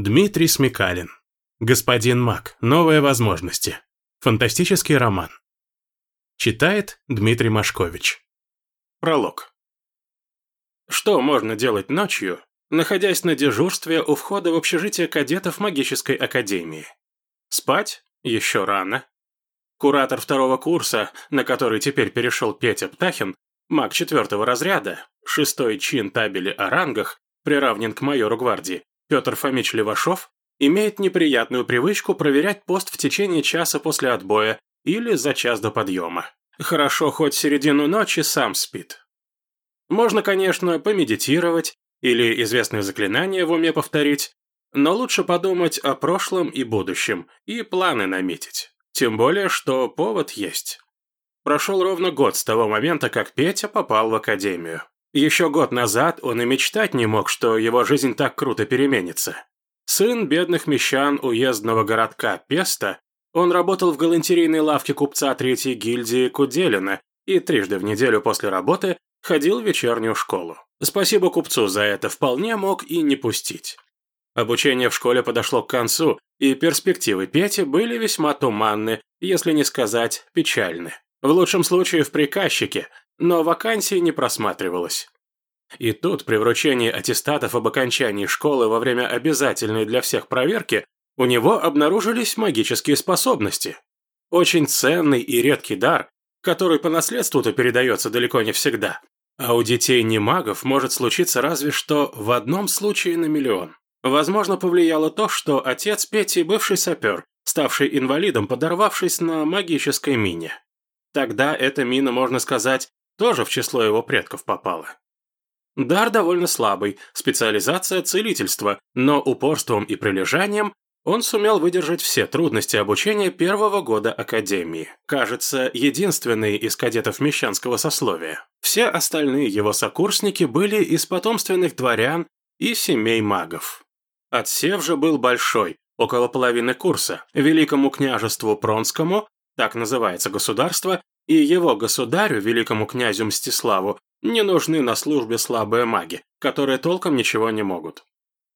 Дмитрий Смекалин. Господин Мак. Новые возможности. Фантастический роман. Читает Дмитрий Машкович. Пролог. Что можно делать ночью, находясь на дежурстве у входа в общежитие кадетов магической академии? Спать? Еще рано. Куратор второго курса, на который теперь перешел Петя Птахин, маг четвертого разряда, шестой чин табели о рангах, приравнен к майору гвардии, Петр Фомич Левашов имеет неприятную привычку проверять пост в течение часа после отбоя или за час до подъема. Хорошо, хоть середину ночи сам спит. Можно, конечно, помедитировать или известные заклинания в уме повторить, но лучше подумать о прошлом и будущем и планы наметить. Тем более, что повод есть. Прошел ровно год с того момента, как Петя попал в академию. Еще год назад он и мечтать не мог, что его жизнь так круто переменится. Сын бедных мещан уездного городка Песта, он работал в галантерейной лавке купца третьей гильдии Куделина и трижды в неделю после работы ходил в вечернюю школу. Спасибо купцу за это вполне мог и не пустить. Обучение в школе подошло к концу, и перспективы Пети были весьма туманны, если не сказать печальны. В лучшем случае в приказчике, но вакансии не просматривалось. И тут, при вручении аттестатов об окончании школы во время обязательной для всех проверки, у него обнаружились магические способности. Очень ценный и редкий дар, который по наследству-то передается далеко не всегда. А у детей не магов может случиться разве что в одном случае на миллион. Возможно, повлияло то, что отец Пети бывший сапер, ставший инвалидом, подорвавшись на магической мине. Тогда эта мина, можно сказать, тоже в число его предков попала. Дар довольно слабый, специализация – целительство, но упорством и прилежанием он сумел выдержать все трудности обучения первого года Академии. Кажется, единственный из кадетов мещанского сословия. Все остальные его сокурсники были из потомственных дворян и семей магов. Отсев же был большой, около половины курса, Великому княжеству Пронскому, так называется государство, и его государю, великому князю Мстиславу, не нужны на службе слабые маги, которые толком ничего не могут.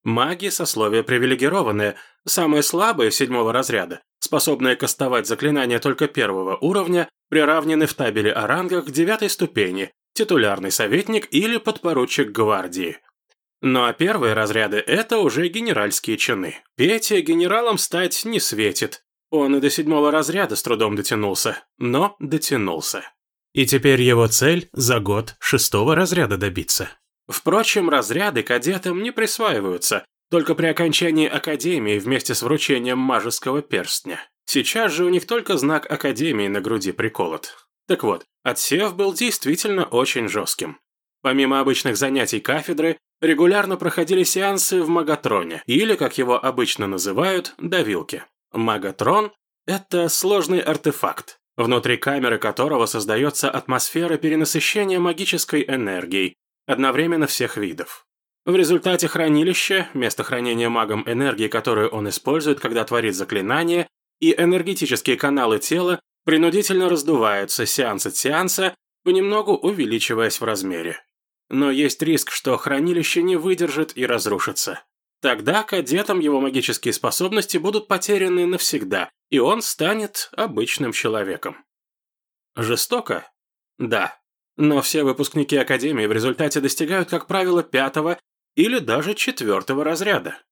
Маги – сословие привилегированные, самые слабые седьмого разряда, способные кастовать заклинания только первого уровня, приравнены в табеле о рангах к девятой ступени, титулярный советник или подпоручик гвардии. Ну а первые разряды – это уже генеральские чины. Петя генералом стать не светит, он и до седьмого разряда с трудом дотянулся, но дотянулся. И теперь его цель за год шестого разряда добиться. Впрочем, разряды кадетам не присваиваются, только при окончании академии вместе с вручением мажеского перстня. Сейчас же у них только знак академии на груди приколот. Так вот, отсев был действительно очень жестким. Помимо обычных занятий кафедры, регулярно проходили сеансы в Магатроне, или, как его обычно называют, давилке. Магатрон – это сложный артефакт, внутри камеры которого создается атмосфера перенасыщения магической энергией, одновременно всех видов. В результате хранилища, место хранения магом энергии, которую он использует, когда творит заклинание, и энергетические каналы тела принудительно раздуваются сеанс от сеанса, понемногу увеличиваясь в размере. Но есть риск, что хранилище не выдержит и разрушится. Тогда кадетам его магические способности будут потеряны навсегда, и он станет обычным человеком. Жестоко? Да. Но все выпускники Академии в результате достигают, как правило, пятого или даже четвертого разряда.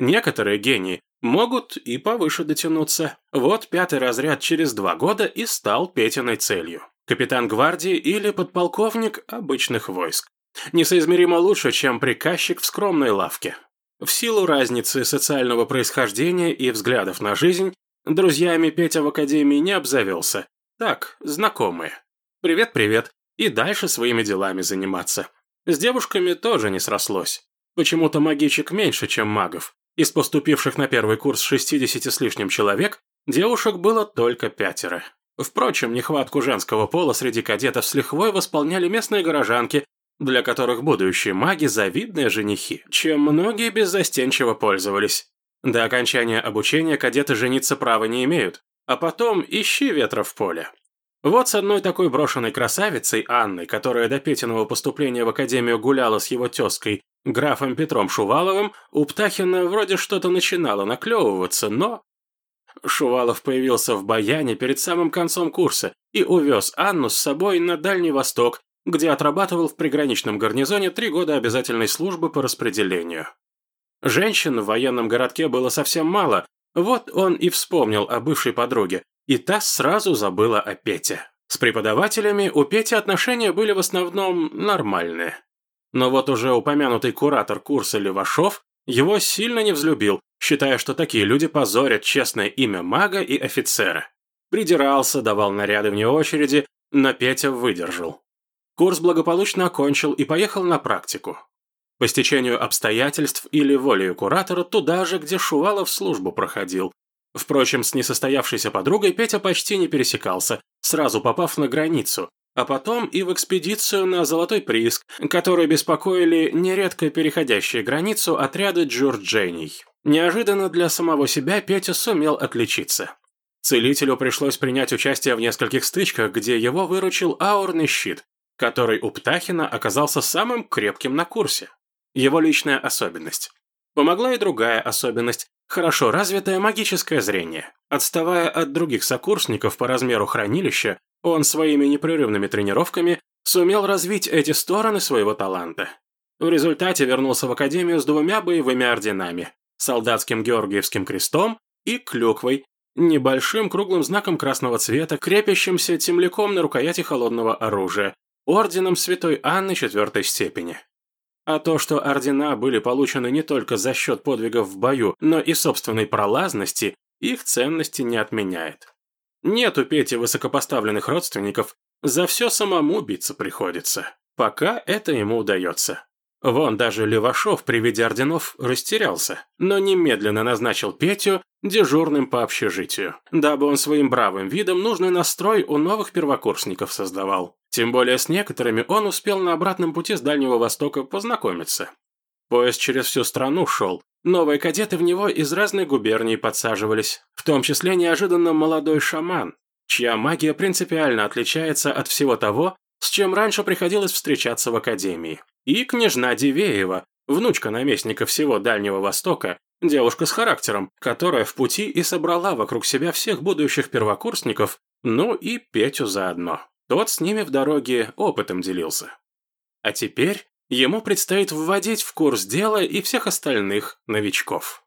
Некоторые гении могут и повыше дотянуться. Вот пятый разряд через два года и стал Петиной целью. Капитан гвардии или подполковник обычных войск. Несоизмеримо лучше, чем приказчик в скромной лавке. В силу разницы социального происхождения и взглядов на жизнь, друзьями Петя в академии не обзавелся. Так, знакомые. Привет-привет. И дальше своими делами заниматься. С девушками тоже не срослось. Почему-то магичек меньше, чем магов. Из поступивших на первый курс 60 с лишним человек, девушек было только пятеро. Впрочем, нехватку женского пола среди кадетов с лихвой восполняли местные горожанки, для которых будущие маги – завидные женихи, чем многие беззастенчиво пользовались. До окончания обучения кадеты жениться права не имеют, а потом ищи ветра в поле. Вот с одной такой брошенной красавицей, Анной, которая до Петиного поступления в академию гуляла с его тезкой, Графом Петром Шуваловым у Птахина вроде что-то начинало наклевываться, но... Шувалов появился в Баяне перед самым концом курса и увез Анну с собой на Дальний Восток, где отрабатывал в приграничном гарнизоне три года обязательной службы по распределению. Женщин в военном городке было совсем мало, вот он и вспомнил о бывшей подруге, и та сразу забыла о Пете. С преподавателями у Пети отношения были в основном нормальные. Но вот уже упомянутый куратор курса Левашов его сильно не взлюбил, считая, что такие люди позорят честное имя мага и офицера. Придирался, давал наряды вне очереди, но Петя выдержал. Курс благополучно окончил и поехал на практику. По стечению обстоятельств или волею куратора туда же, где Шувалов службу проходил. Впрочем, с несостоявшейся подругой Петя почти не пересекался, сразу попав на границу, а потом и в экспедицию на Золотой прииск, которые беспокоили нередко переходящие границу отряды джурджений. Неожиданно для самого себя Петя сумел отличиться. Целителю пришлось принять участие в нескольких стычках, где его выручил аурный щит, который у Птахина оказался самым крепким на курсе. Его личная особенность. Помогла и другая особенность – хорошо развитое магическое зрение. Отставая от других сокурсников по размеру хранилища, он своими непрерывными тренировками сумел развить эти стороны своего таланта. В результате вернулся в академию с двумя боевыми орденами – солдатским Георгиевским крестом и клюквой, небольшим круглым знаком красного цвета, крепящимся темляком на рукояти холодного оружия, орденом Святой Анны четвертой степени. А то, что ордена были получены не только за счет подвигов в бою, но и собственной пролазности, их ценности не отменяет. Нет у Пети высокопоставленных родственников, за все самому биться приходится. Пока это ему удается. Вон даже Левашов при виде орденов растерялся, но немедленно назначил Петю дежурным по общежитию, дабы он своим бравым видом нужный настрой у новых первокурсников создавал. Тем более с некоторыми он успел на обратном пути с Дальнего Востока познакомиться. Поезд через всю страну шел. Новые кадеты в него из разных губерний подсаживались, в том числе неожиданно молодой шаман, чья магия принципиально отличается от всего того, с чем раньше приходилось встречаться в академии. И княжна Дивеева, внучка наместника всего Дальнего Востока, девушка с характером, которая в пути и собрала вокруг себя всех будущих первокурсников, ну и Петю заодно. Тот с ними в дороге опытом делился. А теперь Ему предстоит вводить в курс дела и всех остальных новичков.